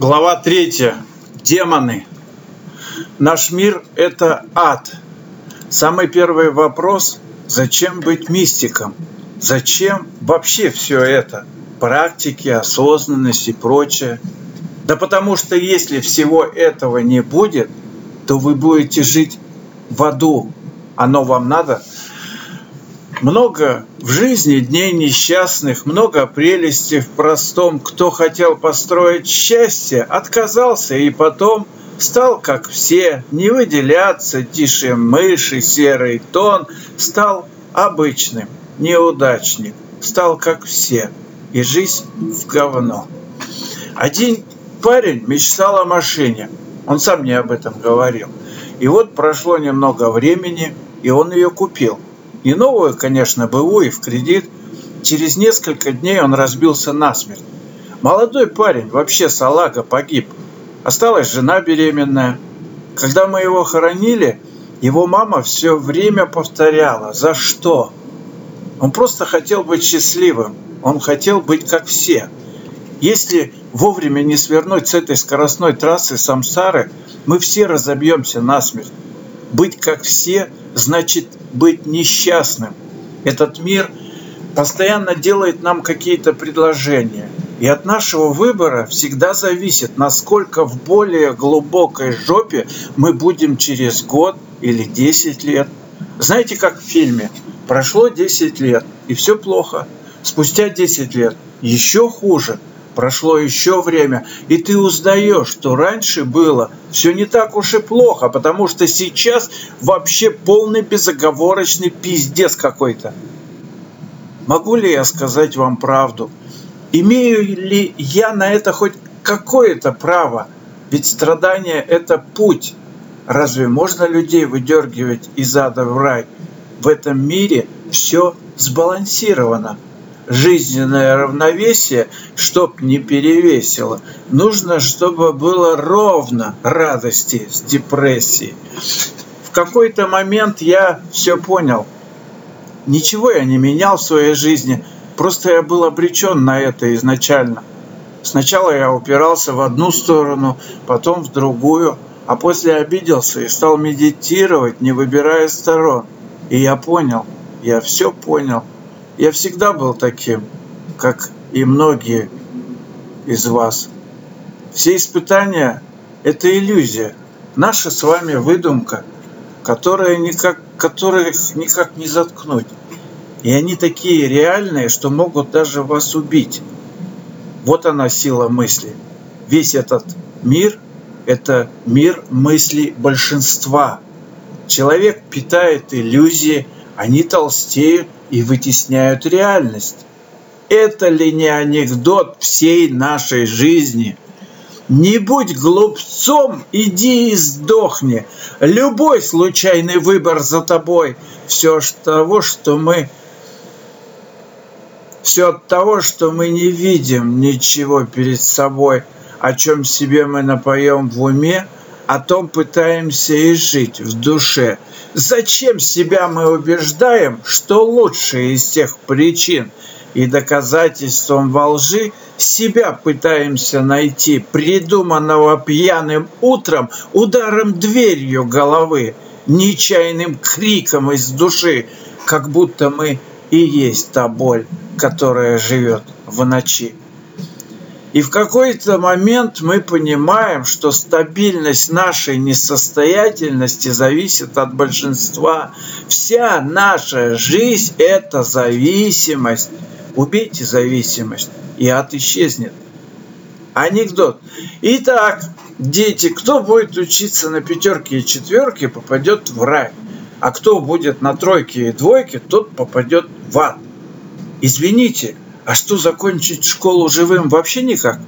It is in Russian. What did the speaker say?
Глава третья. Демоны. Наш мир – это ад. Самый первый вопрос – зачем быть мистиком? Зачем вообще все это? Практики, осознанность и прочее. Да потому что если всего этого не будет, то вы будете жить в аду. Оно вам надо – много в жизни дней несчастных, много прелести в простом. Кто хотел построить счастье, отказался и потом стал, как все, не выделяться, тише мыши, серый тон, стал обычным, неудачник, стал, как все, и жизнь в говно. Один парень мечтал о машине, он сам мне об этом говорил. И вот прошло немного времени, и он ее купил – не новую, конечно, БУ и в кредит. Через несколько дней он разбился насмерть. Молодой парень, вообще салага, погиб. Осталась жена беременная. Когда мы его хоронили, его мама все время повторяла «За что?». Он просто хотел быть счастливым. Он хотел быть как все. Если вовремя не свернуть с этой скоростной трассы самсары, мы все разобьемся насмерть. Быть как все значит быть несчастным. Этот мир постоянно делает нам какие-то предложения. И от нашего выбора всегда зависит, насколько в более глубокой жопе мы будем через год или 10 лет. Знаете, как в фильме? Прошло 10 лет, и все плохо. Спустя 10 лет еще хуже – Прошло еще время, и ты узнаешь, что раньше было все не так уж и плохо, потому что сейчас вообще полный безоговорочный пиздец какой-то. Могу ли я сказать вам правду? Имею ли я на это хоть какое-то право? Ведь страдание – это путь. Разве можно людей выдергивать из ада в рай? В этом мире все сбалансировано жизненное равновесие, чтоб не перевесило. Нужно, чтобы было ровно радости с депрессией. В какой-то момент я все понял. Ничего я не менял в своей жизни, просто я был обречен на это изначально. Сначала я упирался в одну сторону, потом в другую, а после обиделся и стал медитировать, не выбирая сторон. И я понял, я все понял – я всегда был таким, как и многие из вас. Все испытания – это иллюзия, наша с вами выдумка, которая никак, которых никак не заткнуть. И они такие реальные, что могут даже вас убить. Вот она сила мысли. Весь этот мир – это мир мыслей большинства. Человек питает иллюзии, они толстеют, и вытесняют реальность. Это ли не анекдот всей нашей жизни? Не будь глупцом, иди и сдохни. Любой случайный выбор за тобой. Все от того, что мы все от того, что мы не видим ничего перед собой, о чем себе мы напоем в уме, о том пытаемся и жить в душе – Зачем себя мы убеждаем, что лучшее из тех причин и доказательством во лжи себя пытаемся найти, придуманного пьяным утром ударом дверью головы, нечаянным криком из души, как будто мы и есть та боль, которая живет в ночи. И в какой-то момент мы понимаем, что стабильность нашей несостоятельности зависит от большинства. Вся наша жизнь – это зависимость. Убейте зависимость, и ад исчезнет. Анекдот. Итак, дети, кто будет учиться на пятерке и четверке, попадет в рай. А кто будет на тройке и двойке, тот попадет в ад. Извините, а что, закончить школу живым вообще никак?